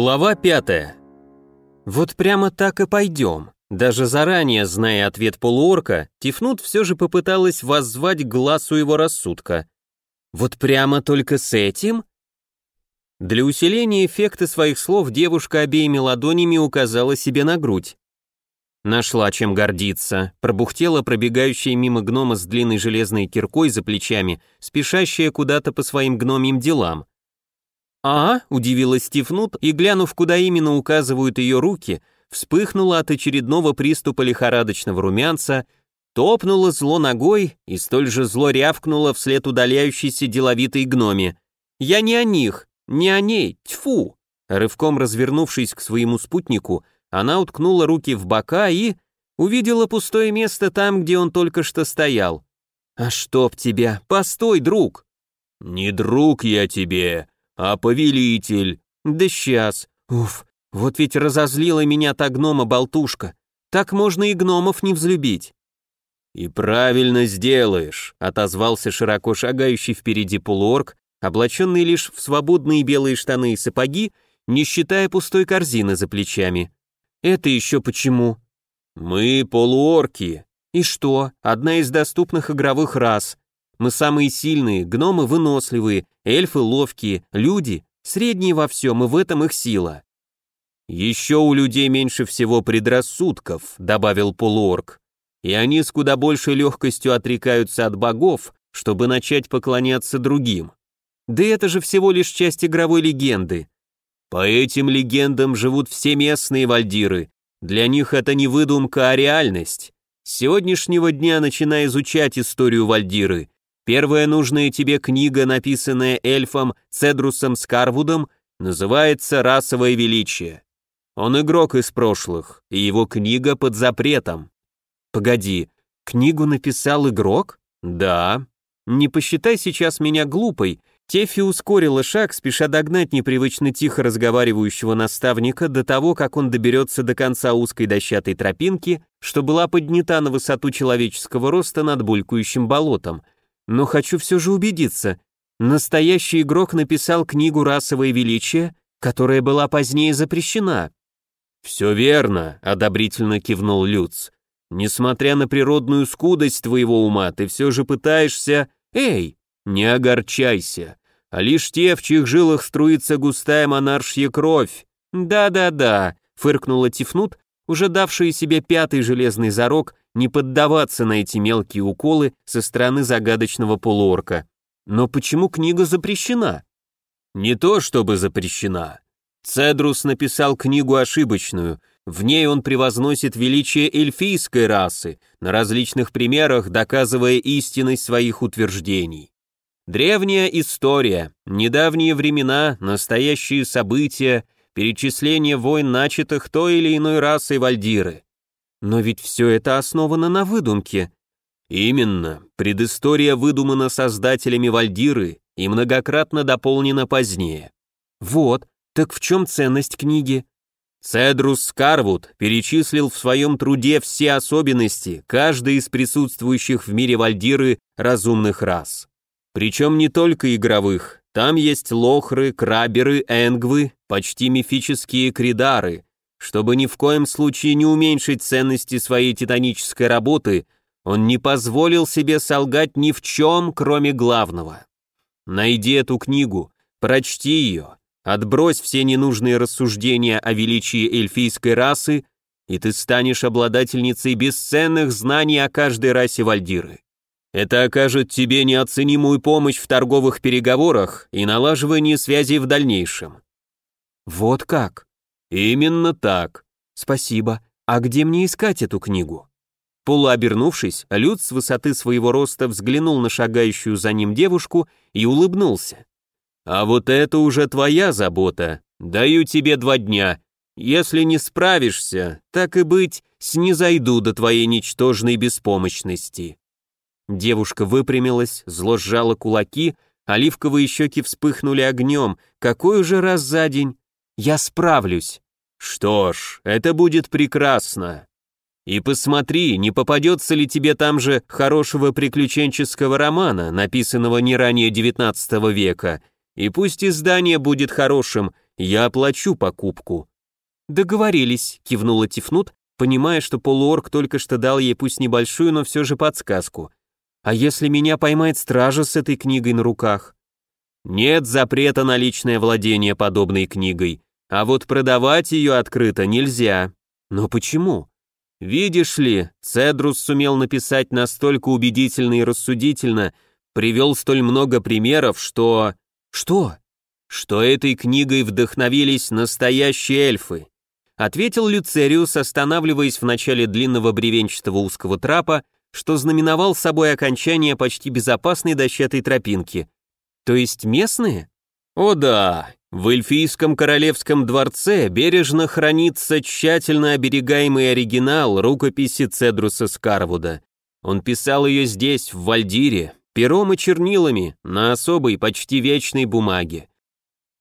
Глава пятая. Вот прямо так и пойдем. Даже заранее, зная ответ полуорка, Тифнут все же попыталась воззвать глазу его рассудка. Вот прямо только с этим? Для усиления эффекта своих слов девушка обеими ладонями указала себе на грудь. Нашла чем гордиться, пробухтела пробегающая мимо гнома с длинной железной киркой за плечами, спешащая куда-то по своим гномьим делам. «А?» — удивилась Стивнут и, глянув, куда именно указывают ее руки, вспыхнула от очередного приступа лихорадочного румянца, топнула зло ногой и столь же зло рявкнула вслед удаляющейся деловитой гноме. «Я не о них, не о ней, тьфу!» Рывком развернувшись к своему спутнику, она уткнула руки в бока и... увидела пустое место там, где он только что стоял. «А чтоб тебя! Постой, друг!» «Не друг я тебе!» «А повелитель?» «Да сейчас. Уф, вот ведь разозлила меня та гнома-болтушка. Так можно и гномов не взлюбить». «И правильно сделаешь», — отозвался широко шагающий впереди полуорг, облаченный лишь в свободные белые штаны и сапоги, не считая пустой корзины за плечами. «Это еще почему?» «Мы полуорки». «И что? Одна из доступных игровых рас. Мы самые сильные, гномы выносливые, эльфы ловкие, люди средние во всем, и в этом их сила. «Еще у людей меньше всего предрассудков», — добавил полуорг, «и они с куда большей легкостью отрекаются от богов, чтобы начать поклоняться другим. Да это же всего лишь часть игровой легенды. По этим легендам живут все местные вальдиры, для них это не выдумка, а реальность. С сегодняшнего дня начинай изучать историю вальдиры, Первая нужная тебе книга, написанная эльфом Цедрусом Скарвудом, называется «Расовое величие». Он игрок из прошлых, и его книга под запретом. Погоди, книгу написал игрок? Да. Не посчитай сейчас меня глупой. Тефи ускорила шаг, спеша догнать непривычно тихо разговаривающего наставника до того, как он доберется до конца узкой дощатой тропинки, что была поднята на высоту человеческого роста над булькающим болотом — но хочу все же убедиться. Настоящий игрок написал книгу «Расовое величие», которая была позднее запрещена. «Все верно», — одобрительно кивнул Люц. «Несмотря на природную скудость твоего ума, ты все же пытаешься... Эй, не огорчайся, а лишь те, в чьих жилах струится густая монаршья кровь». «Да-да-да», — фыркнула Тифнут, уже давшая себе пятый железный зарок не поддаваться на эти мелкие уколы со стороны загадочного полуорка. Но почему книга запрещена? Не то чтобы запрещена. Цедрус написал книгу ошибочную, в ней он превозносит величие эльфийской расы, на различных примерах доказывая истинность своих утверждений. Древняя история, недавние времена, настоящие события, перечисление войн, начатых той или иной расой Вальдиры. Но ведь все это основано на выдумке. Именно, предыстория выдумана создателями Вальдиры и многократно дополнена позднее. Вот, так в чем ценность книги? Цедрус Скарвуд перечислил в своем труде все особенности каждой из присутствующих в мире Вальдиры разумных рас. Причем не только игровых, там есть лохры, краберы, энгвы, почти мифические кридары, чтобы ни в коем случае не уменьшить ценности своей титанической работы, он не позволил себе солгать ни в чем, кроме главного. Найди эту книгу, прочти ее, отбрось все ненужные рассуждения о величии эльфийской расы, и ты станешь обладательницей бесценных знаний о каждой расе Вальдиры. Это окажет тебе неоценимую помощь в торговых переговорах и налаживании связей в дальнейшем. Вот как? «Именно так. Спасибо. А где мне искать эту книгу?» Полуобернувшись, Люд с высоты своего роста взглянул на шагающую за ним девушку и улыбнулся. «А вот это уже твоя забота. Даю тебе два дня. Если не справишься, так и быть, снизойду до твоей ничтожной беспомощности». Девушка выпрямилась, зло сжала кулаки, оливковые щеки вспыхнули огнем. Какой уже раз за день? Я справлюсь. Что ж, это будет прекрасно. И посмотри, не попадется ли тебе там же хорошего приключенческого романа, написанного не ранее XIX века, и пусть издание будет хорошим, я оплачу покупку». «Договорились», — кивнула Тифнут, понимая, что полуорг только что дал ей пусть небольшую, но все же подсказку. «А если меня поймает стража с этой книгой на руках?» «Нет запрета на личное владение подобной книгой, а вот продавать ее открыто нельзя». «Но почему?» «Видишь ли, Цедрус сумел написать настолько убедительно и рассудительно, привел столь много примеров, что...» «Что?» «Что этой книгой вдохновились настоящие эльфы», ответил Люцериус, останавливаясь в начале длинного бревенчатого узкого трапа, что знаменовал собой окончание почти безопасной дощатой тропинки. То есть местные? О да, в эльфийском королевском дворце бережно хранится тщательно оберегаемый оригинал рукописи Цедруса Скарвуда. Он писал ее здесь, в Вальдире, пером и чернилами, на особой, почти вечной бумаге.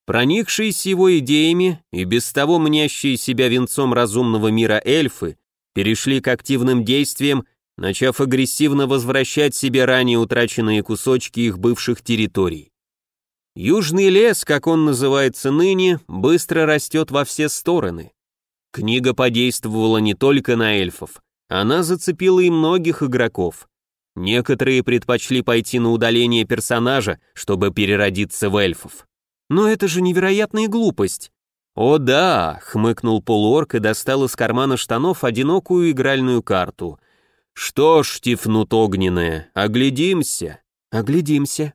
Проникшись его идеями и без того мнящие себя венцом разумного мира эльфы, перешли к активным действиям, начав агрессивно возвращать себе ранее утраченные кусочки их бывших территорий. Южный лес, как он называется ныне, быстро растет во все стороны. Книга подействовала не только на эльфов, она зацепила и многих игроков. Некоторые предпочли пойти на удаление персонажа, чтобы переродиться в эльфов. Но это же невероятная глупость. «О да», — хмыкнул полуорк и достал из кармана штанов одинокую игральную карту. «Что ж, тифнут огненная, оглядимся». «Оглядимся»,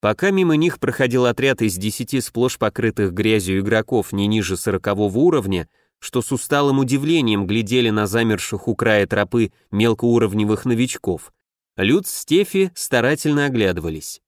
Пока мимо них проходил отряд из десяти сплошь покрытых грязью игроков не ниже сорокового уровня, что с усталым удивлением глядели на замерших у края тропы мелкоуровневых новичков, Люд с Стефи старательно оглядывались.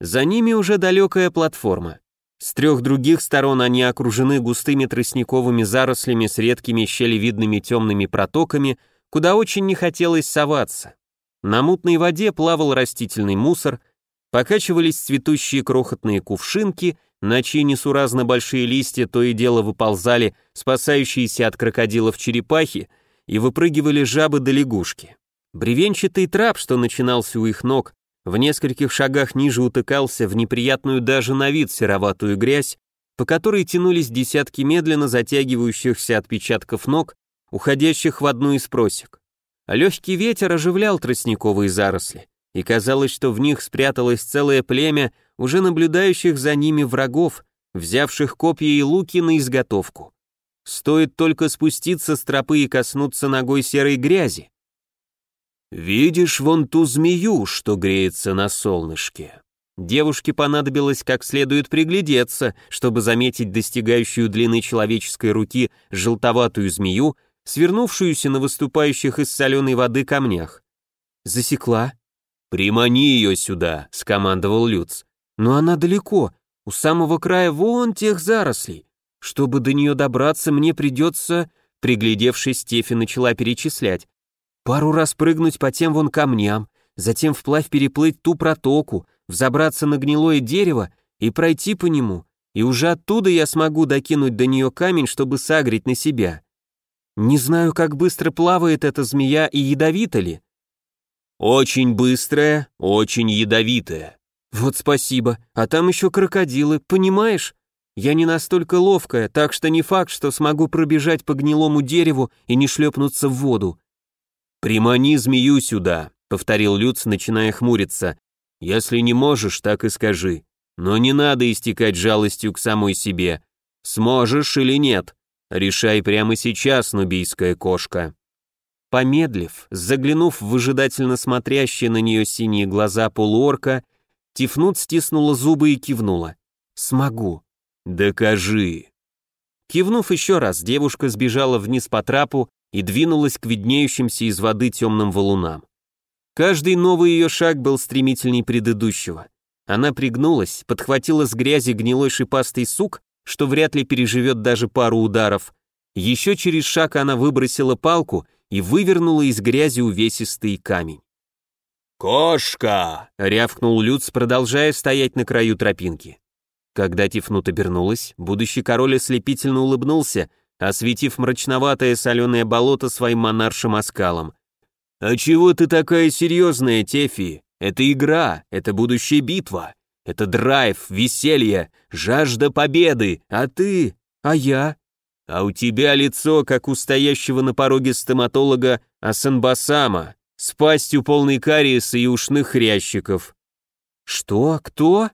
За ними уже далекая платформа. С трех других сторон они окружены густыми тростниковыми зарослями с редкими щелевидными темными протоками, куда очень не хотелось соваться. На мутной воде плавал растительный мусор – Покачивались цветущие крохотные кувшинки, на чьи несуразно большие листья то и дело выползали спасающиеся от крокодилов черепахи и выпрыгивали жабы да лягушки. Бревенчатый трап, что начинался у их ног, в нескольких шагах ниже утыкался в неприятную даже на вид сероватую грязь, по которой тянулись десятки медленно затягивающихся отпечатков ног, уходящих в одну из просек. легкий ветер оживлял тростниковые заросли и казалось, что в них спряталось целое племя уже наблюдающих за ними врагов, взявших копья и луки на изготовку. Стоит только спуститься с тропы и коснуться ногой серой грязи. «Видишь вон ту змею, что греется на солнышке?» Девушке понадобилось как следует приглядеться, чтобы заметить достигающую длины человеческой руки желтоватую змею, свернувшуюся на выступающих из соленой воды камнях. Засекла, «Примани ее сюда», — скомандовал Люц. «Но она далеко, у самого края вон тех зарослей. Чтобы до нее добраться, мне придется...» Приглядевшись, Стефи начала перечислять. «Пару раз прыгнуть по тем вон камням, затем вплавь переплыть ту протоку, взобраться на гнилое дерево и пройти по нему, и уже оттуда я смогу докинуть до нее камень, чтобы сагрить на себя. Не знаю, как быстро плавает эта змея и ядовита ли, очень быстрая, очень ядовитая. Вот спасибо. А там еще крокодилы, понимаешь? Я не настолько ловкая, так что не факт, что смогу пробежать по гнилому дереву и не шлепнуться в воду. «Примани змею сюда», — повторил Люц, начиная хмуриться. «Если не можешь, так и скажи. Но не надо истекать жалостью к самой себе. Сможешь или нет? Решай прямо сейчас, нубийская кошка». Помедлив, заглянув в выжидательно смотрящие на нее синие глаза полуорка, Тифнут стиснула зубы и кивнула. «Смогу». «Докажи». Кивнув еще раз, девушка сбежала вниз по трапу и двинулась к виднеющимся из воды темным валунам. Каждый новый ее шаг был стремительней предыдущего. Она пригнулась, подхватила с грязи гнилой шипастый сук, что вряд ли переживет даже пару ударов. Еще через шаг она выбросила палку и вывернула из грязи увесистый камень. «Кошка!» — рявкнул Люц, продолжая стоять на краю тропинки. Когда Тифнут обернулась, будущий король ослепительно улыбнулся, осветив мрачноватое соленое болото своим монаршим оскалом. «А чего ты такая серьезная, Тефи? Это игра, это будущая битва. Это драйв, веселье, жажда победы, а ты... А я? А у тебя лицо, как у стоящего на пороге стоматолога Асанбасама, с пастью полной кариеса и ушных хрящиков. Что? Кто?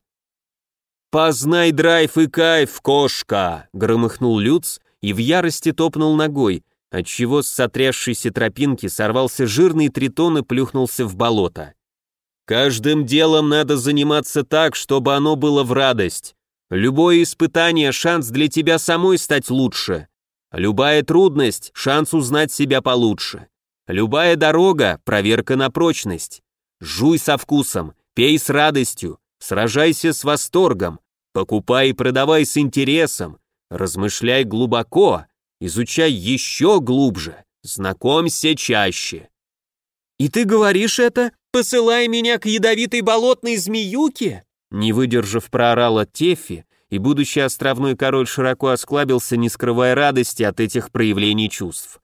«Познай драйв и кайф, кошка!» — громыхнул Люц и в ярости топнул ногой, отчего с сотрясшейся тропинки сорвался жирный тритон и плюхнулся в болото. «Каждым делом надо заниматься так, чтобы оно было в радость. Любое испытание — шанс для тебя самой стать лучше. Любая трудность — шанс узнать себя получше. Любая дорога — проверка на прочность. Жуй со вкусом, пей с радостью, Сражайся с восторгом, покупай и продавай с интересом, размышляй глубоко, изучай еще глубже, знакомься чаще. И ты говоришь это, посылая меня к ядовитой болотной змеюке? Не выдержав, проорала Тефи, и будущий островной король широко осклабился, не скрывая радости от этих проявлений чувств.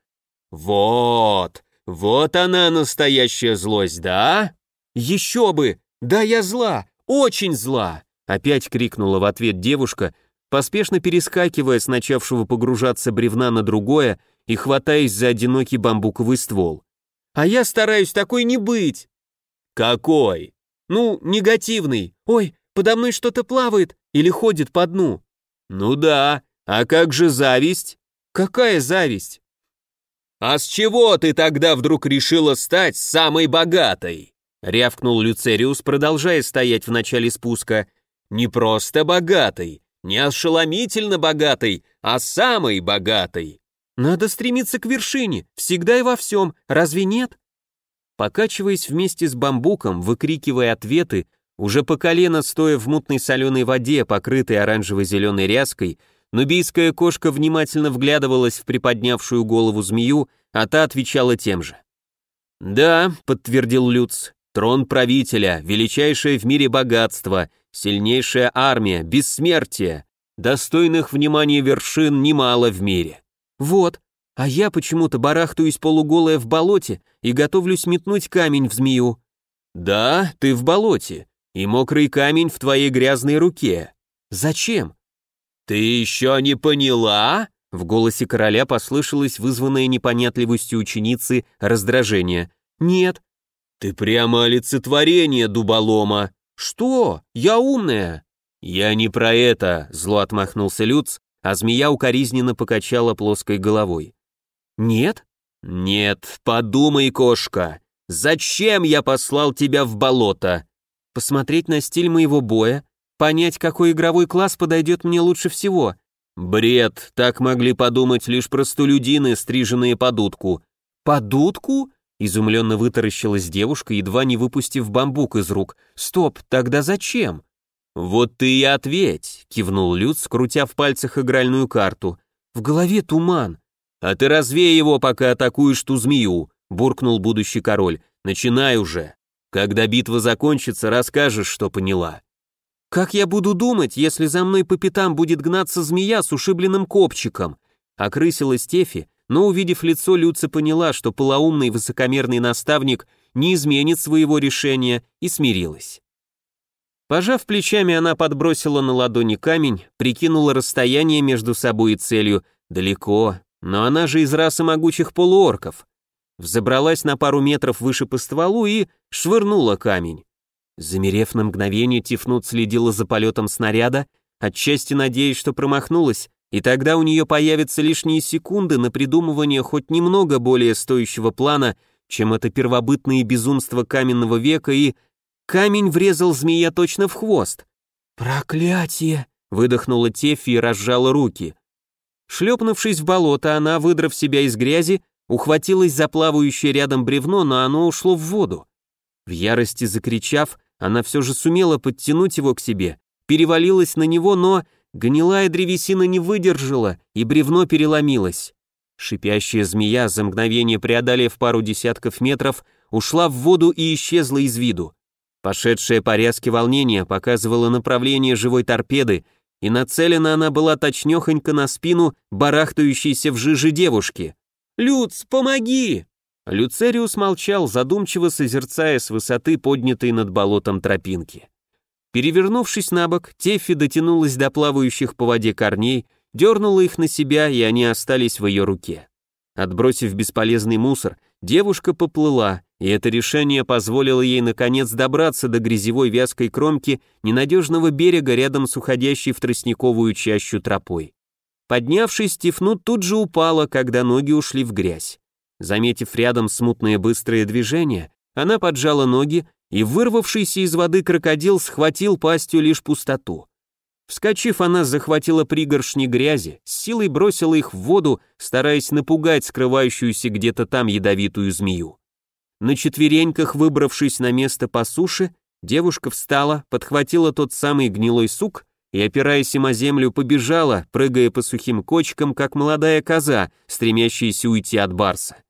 «Вот, вот она настоящая злость, да?» «Еще бы! Да я зла! Очень зла!» Опять крикнула в ответ девушка, поспешно перескакивая с начавшего погружаться бревна на другое и хватаясь за одинокий бамбуковый ствол. «А я стараюсь такой не быть!» «Какой?» «Ну, негативный. Ой, подо мной что-то плавает или ходит по дну». «Ну да, а как же зависть?» «Какая зависть?» «А с чего ты тогда вдруг решила стать самой богатой?» рявкнул Люцериус, продолжая стоять в начале спуска. «Не просто богатый, не ошеломительно богатый, а самый богатый!» «Надо стремиться к вершине, всегда и во всем, разве нет?» Покачиваясь вместе с бамбуком, выкрикивая ответы, уже по колено стоя в мутной соленой воде, покрытой оранжево-зеленой ряской, нубийская кошка внимательно вглядывалась в приподнявшую голову змею, а та отвечала тем же. «Да», — подтвердил Люц, Трон правителя, величайшее в мире богатство, сильнейшая армия, бессмертие. Достойных внимания вершин немало в мире. Вот, а я почему-то барахтаюсь полуголая в болоте и готовлюсь метнуть камень в змею. Да, ты в болоте, и мокрый камень в твоей грязной руке. Зачем? Ты еще не поняла? В голосе короля послышалось вызванное непонятливостью ученицы раздражение. «Нет, «Ты прямо олицетворение дуболома!» «Что? Я умная!» «Я не про это!» — зло отмахнулся Люц, а змея укоризненно покачала плоской головой. «Нет?» «Нет, подумай, кошка! Зачем я послал тебя в болото?» «Посмотреть на стиль моего боя, понять, какой игровой класс подойдет мне лучше всего». «Бред, так могли подумать лишь простолюдины, стриженные под утку». «Под утку?» Изумленно вытаращилась девушка, едва не выпустив бамбук из рук. «Стоп, тогда зачем?» «Вот ты и ответь», — кивнул Люц, скрутя в пальцах игральную карту. «В голове туман». «А ты развей его, пока атакуешь ту змею», — буркнул будущий король. «Начинай уже. Когда битва закончится, расскажешь, что поняла». «Как я буду думать, если за мной по пятам будет гнаться змея с ушибленным копчиком?» Окрысила Стефи, но увидев лицо Люца поняла, что полоумный высокомерный наставник не изменит своего решения и смирилась. Пожав плечами, она подбросила на ладони камень, прикинула расстояние между собой и целью далеко, но она же из расы могучих полуорков. Взобралась на пару метров выше по стволу и швырнула камень. Замерев на мгновение, Тифнут следила за полетом снаряда, отчасти надеясь, что промахнулась, и тогда у нее появятся лишние секунды на придумывание хоть немного более стоящего плана, чем это первобытное безумство каменного века, и камень врезал змея точно в хвост. «Проклятие!» — выдохнула Тефи и разжала руки. Шлепнувшись в болото, она, выдрав себя из грязи, ухватилась за плавающее рядом бревно, но оно ушло в воду. В ярости закричав, она все же сумела подтянуть его к себе, перевалилась на него, но Гнилая древесина не выдержала, и бревно переломилось. Шипящая змея, за мгновение преодолев пару десятков метров, ушла в воду и исчезла из виду. Пошедшее по рязке волнение показывало направление живой торпеды, и нацелена она была точнёхонько на спину барахтающейся в жиже девушки. «Люц, помоги!» Люцериус молчал, задумчиво созерцая с высоты поднятой над болотом тропинки. Перевернувшись на бок, Теффи дотянулась до плавающих по воде корней, дернула их на себя, и они остались в ее руке. Отбросив бесполезный мусор, девушка поплыла, и это решение позволило ей наконец добраться до грязевой вязкой кромки ненадежного берега рядом с уходящей в тростниковую чащу тропой. Поднявшись, Тифнут тут же упала, когда ноги ушли в грязь. Заметив рядом смутное быстрое движение, она поджала ноги, и вырвавшийся из воды крокодил схватил пастью лишь пустоту. Вскочив, она захватила пригоршни грязи, с силой бросила их в воду, стараясь напугать скрывающуюся где-то там ядовитую змею. На четвереньках, выбравшись на место по суше, девушка встала, подхватила тот самый гнилой сук и, опираясь им о землю, побежала, прыгая по сухим кочкам, как молодая коза, стремящаяся уйти от барса.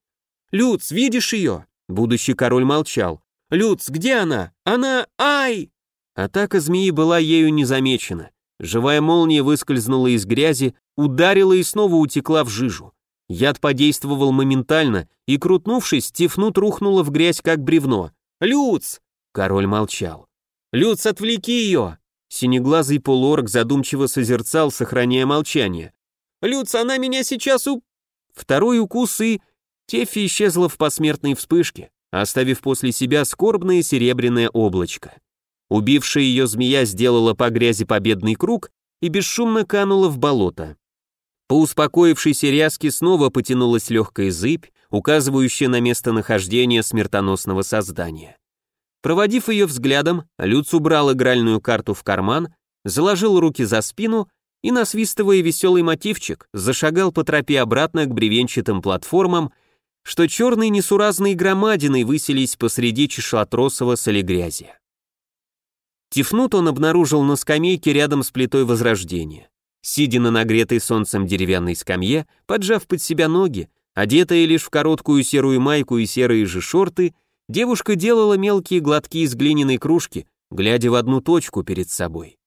«Люц, видишь ее?» Будущий король молчал. «Люц, где она? Она... Ай!» Атака змеи была ею не замечена. Живая молния выскользнула из грязи, ударила и снова утекла в жижу. Яд подействовал моментально, и, крутнувшись, Тифнут рухнула в грязь, как бревно. «Люц!» Король молчал. «Люц, отвлеки ее!» Синеглазый полуорг задумчиво созерцал, сохраняя молчание. «Люц, она меня сейчас у...» Второй укус и... Тефи исчезла в посмертной вспышке, оставив после себя скорбное серебряное облачко. Убившая ее змея сделала по грязи победный круг и бесшумно канула в болото. По успокоившейся ряске снова потянулась легкая зыбь, указывающая на местонахождение смертоносного создания. Проводив ее взглядом, Люц убрал игральную карту в карман, заложил руки за спину и, насвистывая веселый мотивчик, зашагал по тропе обратно к бревенчатым платформам, что черные несуразные громадины выселись посреди чешуотросого солегрязия. Тифнут он обнаружил на скамейке рядом с плитой Возрождения. Сидя на нагретой солнцем деревянной скамье, поджав под себя ноги, одетая лишь в короткую серую майку и серые же шорты, девушка делала мелкие глотки из глиняной кружки, глядя в одну точку перед собой.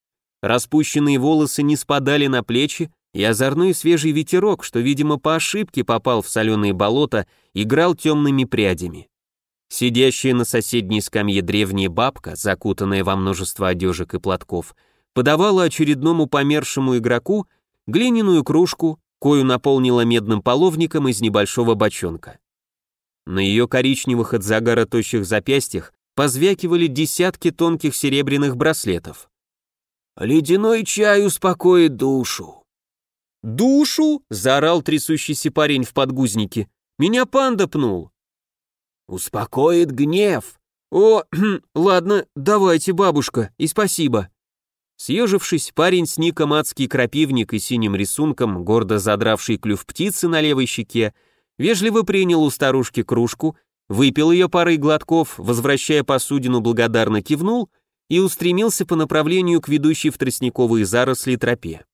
Распущенные волосы не спадали на плечи, и озорной свежий ветерок, что, видимо, по ошибке попал в соленые болота, играл темными прядями. Сидящая на соседней скамье древняя бабка, закутанная во множество одежек и платков, подавала очередному помершему игроку глиняную кружку, кою наполнила медным половником из небольшого бочонка. На ее коричневых от загара тощих запястьях позвякивали десятки тонких серебряных браслетов. «Ледяной чай успокоит душу». «Душу?» — заорал трясущийся парень в подгузнике. «Меня панда пнул». «Успокоит гнев». «О, ладно, давайте, бабушка, и спасибо». Съежившись, парень с ником адский крапивник и синим рисунком, гордо задравший клюв птицы на левой щеке, вежливо принял у старушки кружку, выпил ее парой глотков, возвращая посудину, благодарно кивнул и устремился по направлению к ведущей в тростниковые заросли тропе.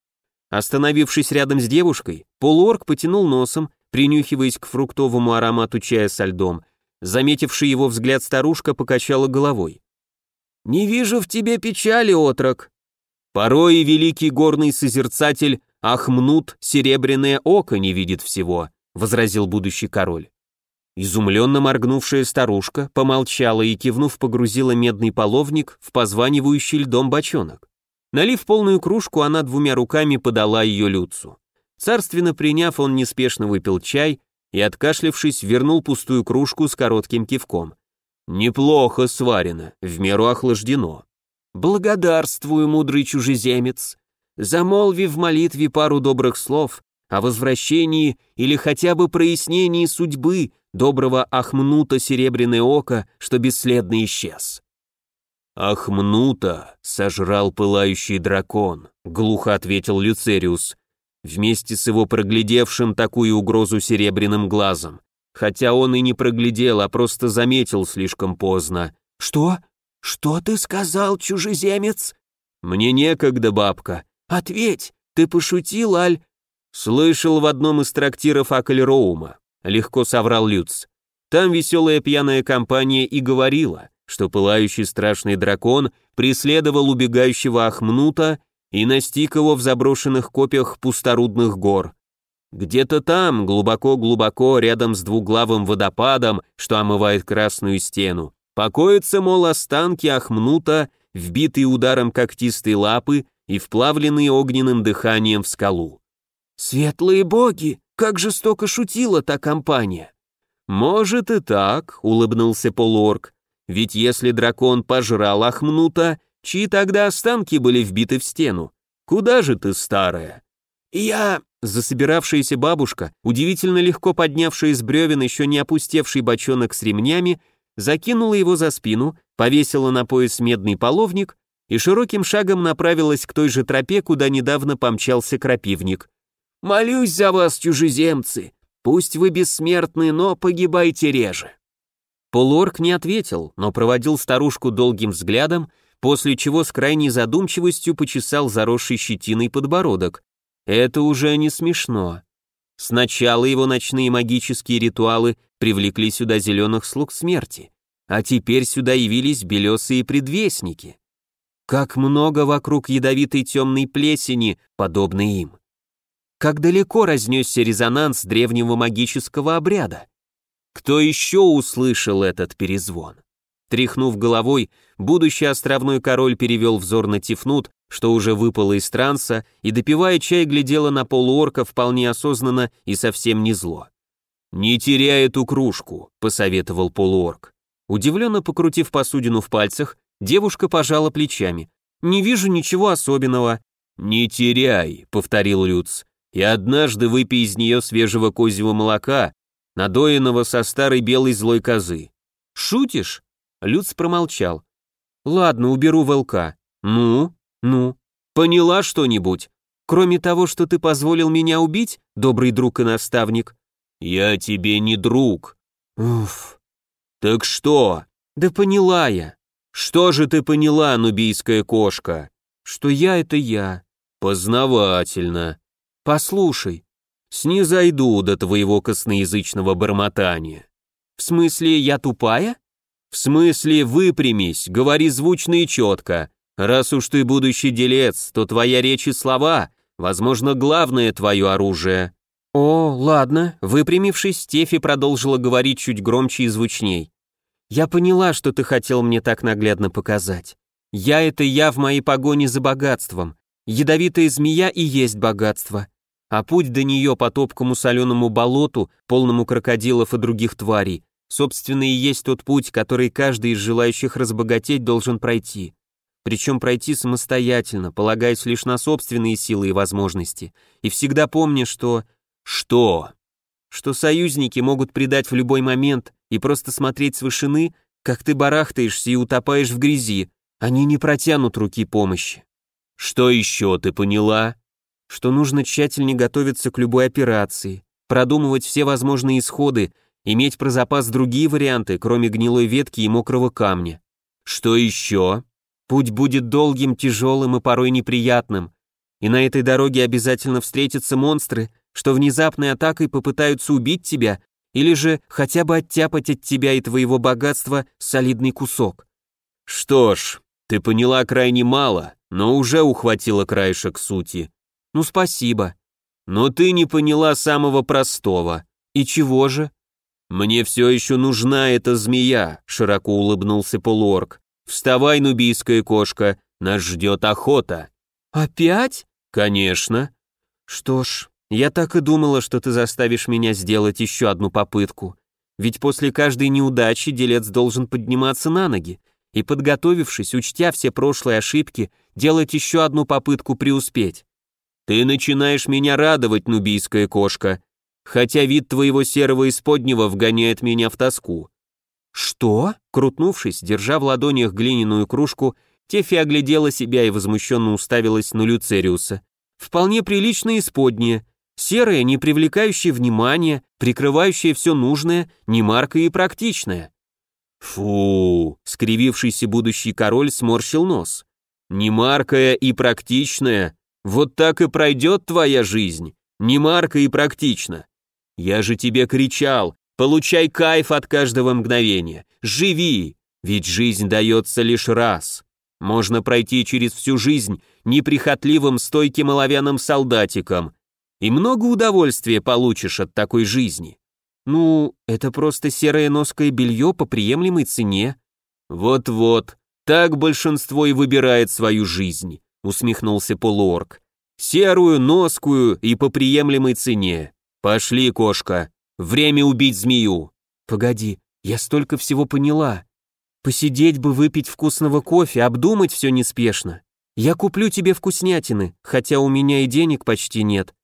Остановившись рядом с девушкой, полуорг потянул носом, принюхиваясь к фруктовому аромату чая со льдом, Заметивший его взгляд старушка покачала головой. «Не вижу в тебе печали, отрок». Порой великий горный созерцатель Ахмнут серебряное око не видит всего, возразил будущий король. Изумленно моргнувшая старушка помолчала и, кивнув, погрузила медный половник в позванивающий льдом бочонок. Налив полную кружку, она двумя руками подала ее Люцу. Царственно приняв, он неспешно выпил чай, и, откашлившись, вернул пустую кружку с коротким кивком. «Неплохо сварено, в меру охлаждено». «Благодарствую, мудрый чужеземец», замолвив в молитве пару добрых слов о возвращении или хотя бы прояснении судьбы доброго Ахмнута Серебряное Око, что бесследно исчез. «Ахмнута сожрал пылающий дракон», — глухо ответил Люцериус, вместе с его проглядевшим такую угрозу серебряным глазом. Хотя он и не проглядел, а просто заметил слишком поздно. «Что? Что ты сказал, чужеземец?» «Мне некогда, бабка». «Ответь, ты пошутил, Аль...» «Слышал в одном из трактиров Акальроума», — легко соврал Люц. Там веселая пьяная компания и говорила, что пылающий страшный дракон преследовал убегающего Ахмнута и настиг его в заброшенных копьях пусторудных гор. Где-то там, глубоко-глубоко, рядом с двуглавым водопадом, что омывает Красную Стену, покоятся, мол, останки Ахмнута вбитый ударом когтистой лапы и вплавленный огненным дыханием в скалу. «Светлые боги! Как жестоко шутила та компания!» «Может и так», — улыбнулся полуорг, «ведь если дракон пожрал Ахмнута, чьи тогда останки были вбиты в стену? Куда же ты, старая?» «Я...» — засобиравшаяся бабушка, удивительно легко поднявшая из бревен еще не опустевший бочонок с ремнями, закинула его за спину, повесила на пояс медный половник и широким шагом направилась к той же тропе, куда недавно помчался крапивник. «Молюсь за вас, чужеземцы! Пусть вы бессмертны, но погибайте реже!» Полуорк не ответил, но проводил старушку долгим взглядом, после чего с крайней задумчивостью почесал заросший щетиной подбородок. Это уже не смешно. Сначала его ночные магические ритуалы привлекли сюда зеленых слуг смерти, а теперь сюда явились белесые предвестники. Как много вокруг ядовитой темной плесени, подобной им. Как далеко разнесся резонанс древнего магического обряда. Кто еще услышал этот перезвон? Тряхнув головой, будущий островной король перевел взор на Тифнут, что уже выпало из транса, и, допивая чай, глядела на полуорка вполне осознанно и совсем не зло. «Не теряй эту кружку», — посоветовал полуорк. Удивленно покрутив посудину в пальцах, девушка пожала плечами. «Не вижу ничего особенного». «Не теряй», — повторил Люц, «и однажды выпей из нее свежего козьего молока, надоенного со старой белой злой козы». «Шутишь?» Люц промолчал. «Ладно, уберу волка». «Ну? Ну? Поняла что-нибудь? Кроме того, что ты позволил меня убить, добрый друг и наставник?» «Я тебе не друг». «Уф». «Так что?» «Да поняла я». «Что же ты поняла, нубийская кошка?» «Что я — это я». «Познавательно». «Послушай, снизойду до твоего косноязычного бормотания». «В смысле, я тупая?» «В смысле, выпрямись, говори звучно и четко. Раз уж ты будущий делец, то твоя речь и слова, возможно, главное твое оружие». «О, ладно», — выпрямившись, Стефи продолжила говорить чуть громче и звучней. «Я поняла, что ты хотел мне так наглядно показать. Я — это я в моей погоне за богатством. Ядовитая змея и есть богатство. А путь до нее по топкому соленому болоту, полному крокодилов и других тварей, собственно, и есть тот путь, который каждый из желающих разбогатеть должен пройти. Причем пройти самостоятельно, полагаясь лишь на собственные силы и возможности. И всегда помня, что что? Что союзники могут предать в любой момент и просто смотреть с вышины, как ты барахтаешься и утопаешь в грязи. Они не протянут руки помощи. Что еще ты поняла? Что нужно тщательнее готовиться к любой операции, продумывать все возможные исходы, иметь про запас другие варианты, кроме гнилой ветки и мокрого камня. Что еще? Путь будет долгим, тяжелым и порой неприятным. И на этой дороге обязательно встретятся монстры, что внезапной атакой попытаются убить тебя или же хотя бы оттяпать от тебя и твоего богатства солидный кусок. Что ж, ты поняла крайне мало, но уже ухватила краешек сути. Ну спасибо. Но ты не поняла самого простого. И чего же? Мне все еще нужна эта змея, широко улыбнулся полуорг. Вставай, нубийская кошка, нас ждет охота. Опять? Конечно. Что ж, я так и думала, что ты заставишь меня сделать еще одну попытку. Ведь после каждой неудачи делец должен подниматься на ноги и, подготовившись, учтя все прошлые ошибки, делать еще одну попытку преуспеть. Ты начинаешь меня радовать, нубийская кошка, хотя вид твоего серого исподнего вгоняет меня в тоску. Что? Крутнувшись, держа в ладонях глиняную кружку, Тефи оглядела себя и возмущенно уставилась на Люцериуса. Вполне приличное исподнее, Серое, не привлекающее внимания, прикрывающее все нужное, не маркое и практичное. Фу, скривившийся будущий король сморщил нос. Не маркое и практичное, вот так и пройдет твоя жизнь, не марка и практично. Я же тебе кричал, получай кайф от каждого мгновения, живи, ведь жизнь дается лишь раз. Можно пройти через всю жизнь неприхотливым стойким оловянным солдатиком, и много удовольствия получишь от такой жизни. Ну, это просто серое ноское белье по приемлемой цене. Вот-вот, Так большинство и выбирает свою жизнь, усмехнулся полуорг. Серую, носкую и по приемлемой цене. Пошли, кошка, время убить змею. Погоди, я столько всего поняла. Посидеть бы, выпить вкусного кофе, обдумать все неспешно. Я куплю тебе вкуснятины, хотя у меня и денег почти нет.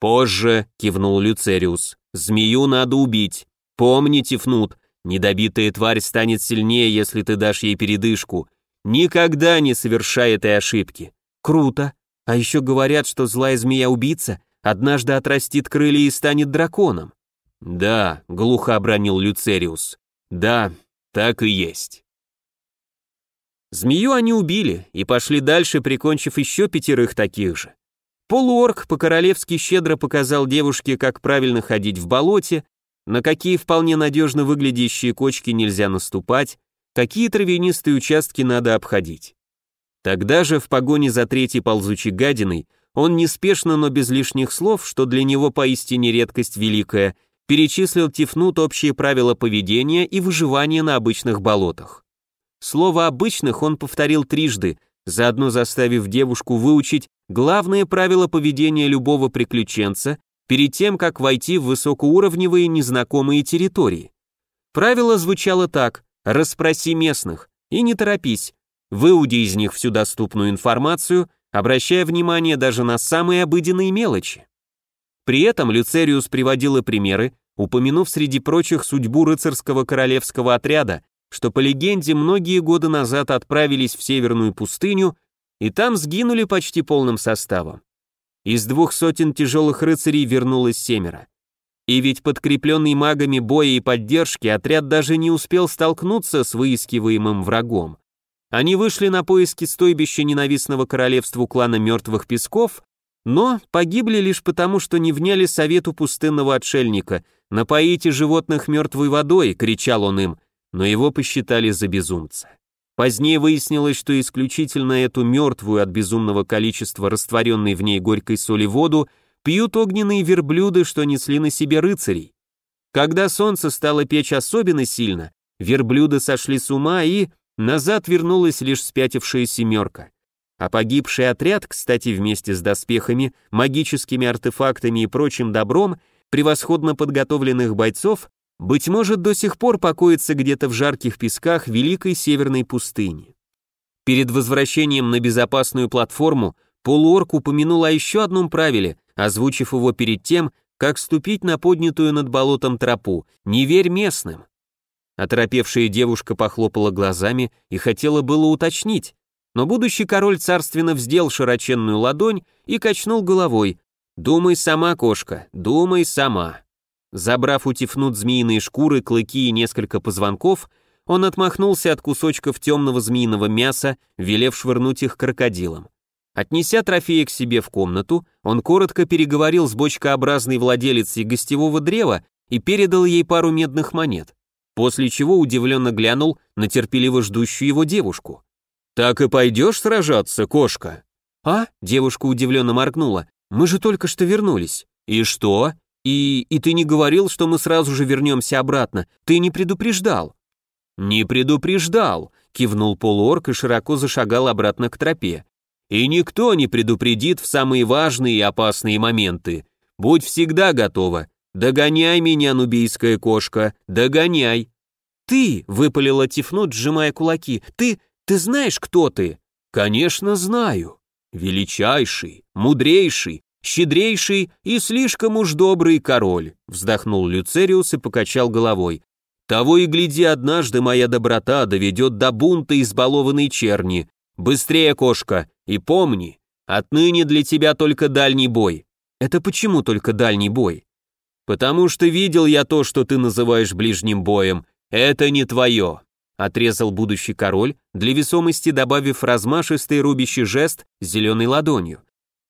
Позже, кивнул Люцериус. Змею надо убить. Помни, Тифнут, недобитая тварь станет сильнее, если ты дашь ей передышку. Никогда не совершай этой ошибки. Круто. А еще говорят, что злая змея-убийца однажды отрастит крылья и станет драконом. Да, глухо обронил Люцериус. Да, так и есть. Змею они убили и пошли дальше, прикончив еще пятерых таких же. Полуорг по-королевски щедро показал девушке, как правильно ходить в болоте, на какие вполне надежно выглядящие кочки нельзя наступать, какие травянистые участки надо обходить. Тогда же, в погоне за третьей ползучей гадиной, он неспешно, но без лишних слов, что для него поистине редкость великая, перечислил Тифнут общие правила поведения и выживания на обычных болотах. Слово «обычных» он повторил трижды, заодно заставив девушку выучить главное правило поведения любого приключенца перед тем, как войти в высокоуровневые незнакомые территории. Правило звучало так «расспроси местных» и не торопись, выуди из них всю доступную информацию, обращая внимание даже на самые обыденные мелочи. При этом Люцериус приводил и примеры, упомянув среди прочих судьбу рыцарского королевского отряда, что по легенде многие годы назад отправились в северную пустыню и там сгинули почти полным составом. Из двух сотен тяжелых рыцарей вернулось семеро. И ведь подкрепленный магами боя и поддержки отряд даже не успел столкнуться с выискиваемым врагом. Они вышли на поиски стойбища ненавистного королевству клана мертвых песков, но погибли лишь потому, что не вняли совету пустынного отшельника «Напоите животных мертвой водой», — кричал он им, но его посчитали за безумца. Позднее выяснилось, что исключительно эту мертвую от безумного количества растворенной в ней горькой соли воду пьют огненные верблюды, что несли на себе рыцарей. Когда солнце стало печь особенно сильно, верблюды сошли с ума и назад вернулась лишь спятившая семерка. А погибший отряд, кстати, вместе с доспехами, магическими артефактами и прочим добром, превосходно подготовленных бойцов, быть может, до сих пор покоится где-то в жарких песках Великой Северной пустыни. Перед возвращением на безопасную платформу полуорк упомянул о еще одном правиле, озвучив его перед тем, как ступить на поднятую над болотом тропу «Не верь местным». Оторопевшая девушка похлопала глазами и хотела было уточнить, но будущий король царственно вздел широченную ладонь и качнул головой. «Думай сама, кошка, думай сама». Забрав у Тифнут змеиные шкуры, клыки и несколько позвонков, он отмахнулся от кусочков темного змеиного мяса, велев швырнуть их крокодилам. Отнеся трофеи к себе в комнату, он коротко переговорил с бочкообразной владелицей гостевого древа и передал ей пару медных монет, после чего удивленно глянул на терпеливо ждущую его девушку. «Так и пойдешь сражаться, кошка?» «А?» — девушка удивленно моргнула. «Мы же только что вернулись». «И что?» И, и ты не говорил, что мы сразу же вернемся обратно. Ты не предупреждал. Не предупреждал, кивнул полуорк и широко зашагал обратно к тропе. И никто не предупредит в самые важные и опасные моменты. Будь всегда готова. Догоняй меня, нубийская кошка, догоняй. Ты, выпалила Тифнут, сжимая кулаки. Ты, ты знаешь, кто ты? Конечно, знаю. Величайший, мудрейший, щедрейший и слишком уж добрый король», вздохнул Люцериус и покачал головой. «Того и гляди, однажды моя доброта доведет до бунта избалованной черни. Быстрее, кошка, и помни, отныне для тебя только дальний бой». «Это почему только дальний бой?» «Потому что видел я то, что ты называешь ближним боем. Это не твое», отрезал будущий король, для весомости добавив размашистый рубящий жест зеленой ладонью.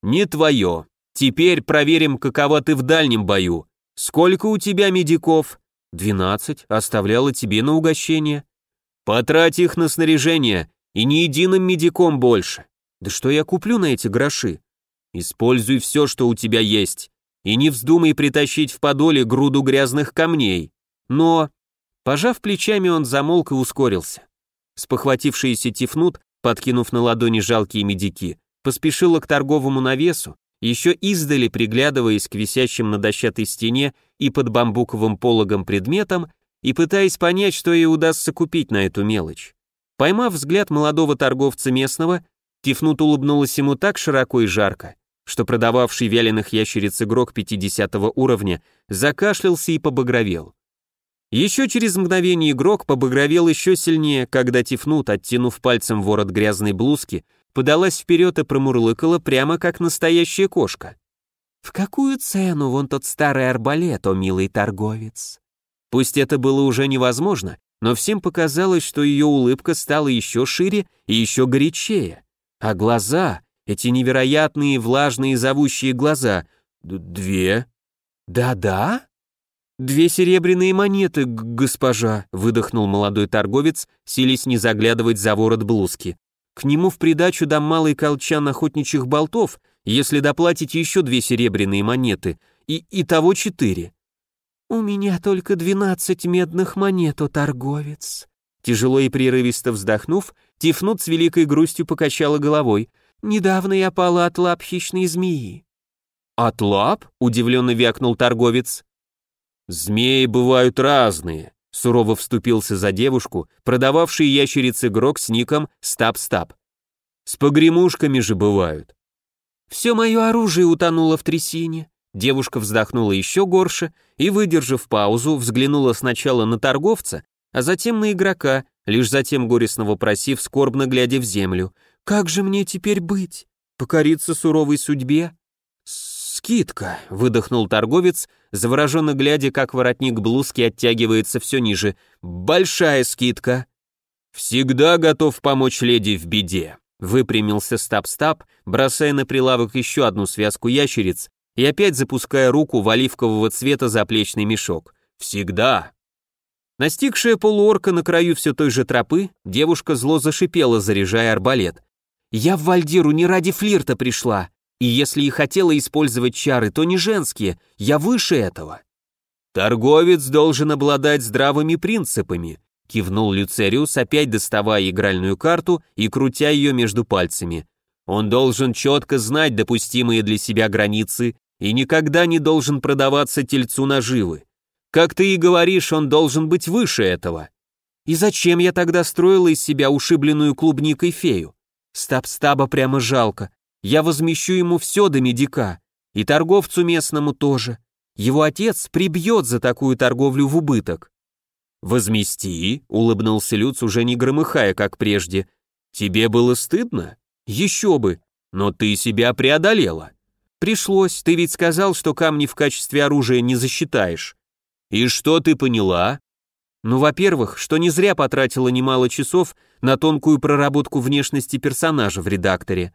«Не твое. Теперь проверим, какова ты в дальнем бою. Сколько у тебя медиков? Двенадцать, оставляла тебе на угощение. Потрать их на снаряжение, и ни единым медиком больше. Да что я куплю на эти гроши? Используй все, что у тебя есть, и не вздумай притащить в подоле груду грязных камней. Но... Пожав плечами, он замолк и ускорился. Спохватившаяся Тифнут, подкинув на ладони жалкие медики, поспешила к торговому навесу, еще издали приглядываясь к висящим на дощатой стене и под бамбуковым пологом предметам и пытаясь понять, что ей удастся купить на эту мелочь. Поймав взгляд молодого торговца местного, Тифнут улыбнулась ему так широко и жарко, что продававший вяленых ящериц игрок 50 уровня закашлялся и побагровел. Еще через мгновение игрок побагровел еще сильнее, когда Тифнут, оттянув пальцем ворот грязной блузки, подалась вперед и промурлыкала прямо как настоящая кошка. «В какую цену вон тот старый арбалет, о милый торговец?» Пусть это было уже невозможно, но всем показалось, что ее улыбка стала еще шире и еще горячее. А глаза, эти невероятные влажные зовущие глаза, две. Да-да? Две серебряные монеты, госпожа, выдохнул молодой торговец, силясь не заглядывать за ворот блузки. К нему в придачу дам малый колчан охотничьих болтов, если доплатите еще две серебряные монеты, и и того четыре. «У меня только двенадцать медных монет, о торговец». Тяжело и прерывисто вздохнув, Тифнут с великой грустью покачала головой. «Недавно я пала от лап хищной змеи». «От лап?» — удивленно вякнул торговец. «Змеи бывают разные», — сурово вступился за девушку, продававший ящерицы игрок с ником «Стап-стап». «С погремушками же бывают». «Все мое оружие утонуло в трясине», Девушка вздохнула еще горше и, выдержав паузу, взглянула сначала на торговца, а затем на игрока, лишь затем горестно вопросив, скорбно глядя в землю. «Как же мне теперь быть? Покориться суровой судьбе?» «Скидка», — выдохнул торговец, завороженно глядя, как воротник блузки оттягивается все ниже. «Большая скидка». «Всегда готов помочь леди в беде», — выпрямился Стап-Стап, бросая на прилавок еще одну связку ящериц, и опять запуская руку в оливкового цвета заплечный мешок. «Всегда!» Настигшая полуорка на краю все той же тропы, девушка зло зашипела, заряжая арбалет. «Я в Вальдиру не ради флирта пришла, и если и хотела использовать чары, то не женские, я выше этого». «Торговец должен обладать здравыми принципами», кивнул Люцериус, опять доставая игральную карту и крутя ее между пальцами. «Он должен четко знать допустимые для себя границы и никогда не должен продаваться тельцу наживы. Как ты и говоришь, он должен быть выше этого. И зачем я тогда строила из себя ушибленную клубникой фею? Стаб-стаба прямо жалко. Я возмещу ему все до медика. И торговцу местному тоже. Его отец прибьет за такую торговлю в убыток. «Возмести?» — улыбнулся Люц, уже не громыхая, как прежде. «Тебе было стыдно? Еще бы! Но ты себя преодолела. «Пришлось, ты ведь сказал, что камни в качестве оружия не засчитаешь». «И что ты поняла?» «Ну, во-первых, что не зря потратила немало часов на тонкую проработку внешности персонажа в редакторе.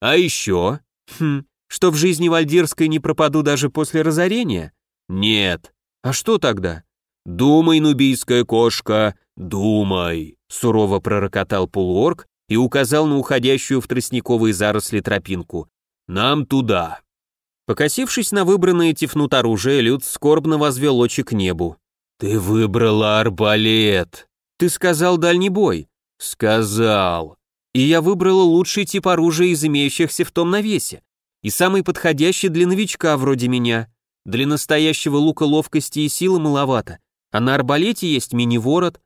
А еще?» «Хм, что в жизни Вальдирской не пропаду даже после разорения?» «Нет». «А что тогда?» «Думай, нубийская кошка, думай», — сурово пророкотал полуорг и указал на уходящую в тростниковые заросли тропинку. Нам туда. Покосившись на выбранное тифнут оружие, Люд скорбно возвел очи к небу. Ты выбрала арбалет. Ты сказал дальний бой. Сказал. И я выбрала лучший тип оружия из имеющихся в том навесе. И самый подходящий для новичка вроде меня. Для настоящего лука ловкости и силы маловато. А на арбалете есть мини-ворот.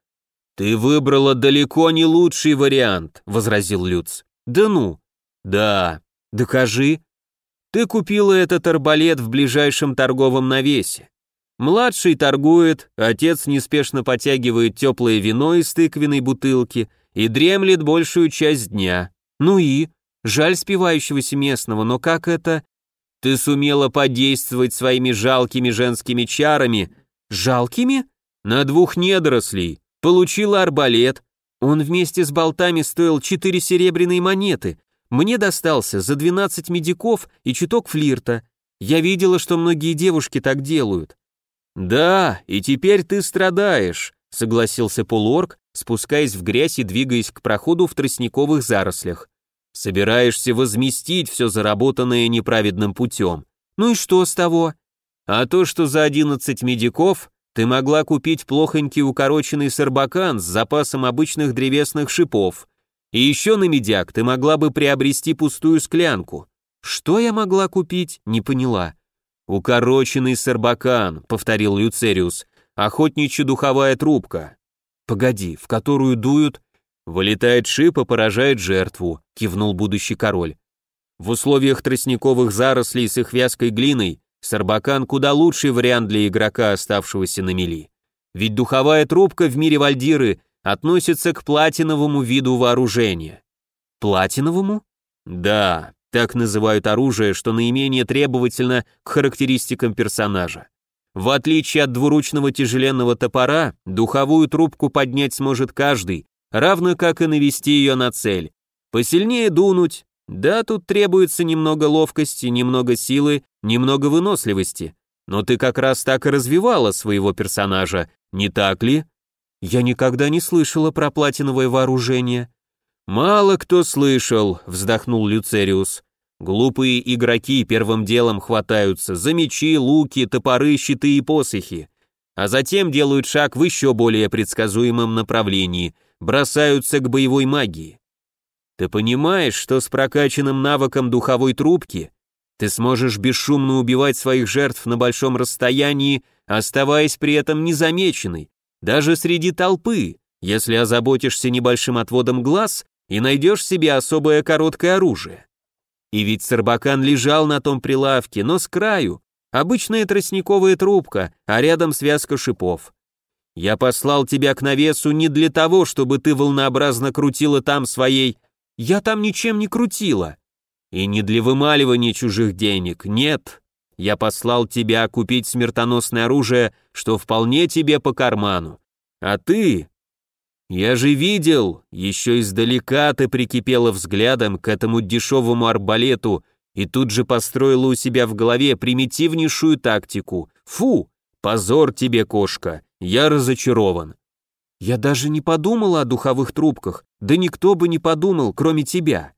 Ты выбрала далеко не лучший вариант, возразил Люц. Да ну. Да, Докажи. Ты купила этот арбалет в ближайшем торговом навесе. Младший торгует, отец неспешно потягивает теплое вино из тыквенной бутылки и дремлет большую часть дня. Ну и? Жаль спивающегося местного, но как это? Ты сумела подействовать своими жалкими женскими чарами. Жалкими? На двух недорослей. Получила арбалет. Он вместе с болтами стоил четыре серебряные монеты, мне достался за 12 медиков и чуток флирта. Я видела, что многие девушки так делают. Да, и теперь ты страдаешь, согласился полуорг, спускаясь в грязь и двигаясь к проходу в тростниковых зарослях. Собираешься возместить все заработанное неправедным путем. Ну и что с того? А то, что за 11 медиков ты могла купить плохонький укороченный сарбакан с запасом обычных древесных шипов. И еще на медяк ты могла бы приобрести пустую склянку. Что я могла купить, не поняла. «Укороченный сарбакан», — повторил Люцериус, — «охотничья духовая трубка». «Погоди, в которую дуют?» «Вылетает шип и поражает жертву», — кивнул будущий король. «В условиях тростниковых зарослей с их вязкой глиной Сарбакан куда лучший вариант для игрока, оставшегося на мели. Ведь духовая трубка в мире Вальдиры относится к платиновому виду вооружения. Платиновому? Да, так называют оружие, что наименее требовательно к характеристикам персонажа. В отличие от двуручного тяжеленного топора, духовую трубку поднять сможет каждый, равно как и навести ее на цель. Посильнее дунуть, да, тут требуется немного ловкости, немного силы, немного выносливости. Но ты как раз так и развивала своего персонажа, не так ли? Я никогда не слышала про платиновое вооружение. Мало кто слышал, вздохнул Люцериус. Глупые игроки первым делом хватаются за мечи, луки, топоры, щиты и посохи, а затем делают шаг в еще более предсказуемом направлении, бросаются к боевой магии. Ты понимаешь, что с прокачанным навыком духовой трубки ты сможешь бесшумно убивать своих жертв на большом расстоянии, оставаясь при этом незамеченной, даже среди толпы, если озаботишься небольшим отводом глаз и найдешь себе особое короткое оружие. И ведь Сарбакан лежал на том прилавке, но с краю, обычная тростниковая трубка, а рядом связка шипов. Я послал тебя к навесу не для того, чтобы ты волнообразно крутила там своей я там ничем не крутила. И не для вымаливания чужих денег, нет. Я послал тебя купить смертоносное оружие, что вполне тебе по карману. А ты... Я же видел, еще издалека ты прикипела взглядом к этому дешевому арбалету и тут же построила у себя в голове примитивнейшую тактику. Фу, позор тебе, кошка, я разочарован. Я даже не подумала о духовых трубках, да никто бы не подумал, кроме тебя.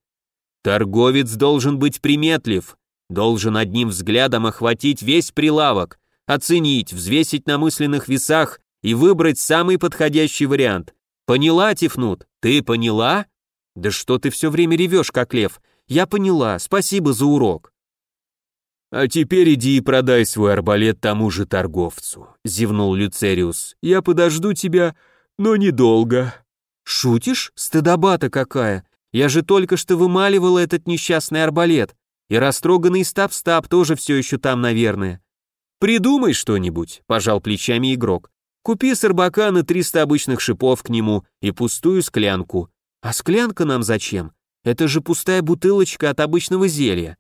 Торговец должен быть приметлив, должен одним взглядом охватить весь прилавок, оценить, взвесить на мысленных весах и выбрать самый подходящий вариант. Поняла, Тифнут? Ты поняла? Да что ты все время ревешь, как лев? Я поняла, спасибо за урок. «А теперь иди и продай свой арбалет тому же торговцу», — зевнул Люцериус. «Я подожду тебя, но недолго». «Шутишь? Стыдоба-то какая! Я же только что вымаливала этот несчастный арбалет, и растроганный стап-стап тоже все еще там, наверное». «Придумай что-нибудь», — пожал плечами игрок. «Купи сарбакан и 300 обычных шипов к нему и пустую склянку. А склянка нам зачем? Это же пустая бутылочка от обычного зелья».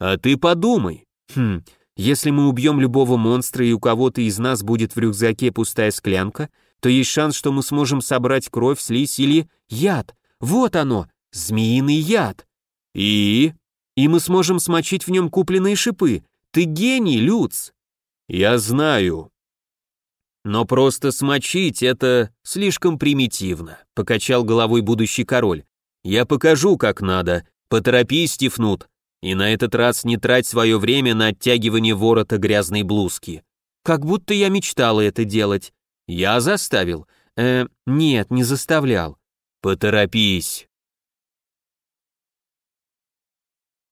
«А ты подумай». «Хм, если мы убьем любого монстра и у кого-то из нас будет в рюкзаке пустая склянка, то есть шанс, что мы сможем собрать кровь, слизь или яд. Вот оно, змеиный яд. И? И мы сможем смочить в нем купленные шипы. Ты гений, Люц. Я знаю. Но просто смочить это слишком примитивно, покачал головой будущий король. Я покажу, как надо. Поторопись, Стифнут. И на этот раз не трать свое время на оттягивание ворота грязной блузки. Как будто я мечтала это делать. Я заставил? Э, нет, не заставлял. Поторопись.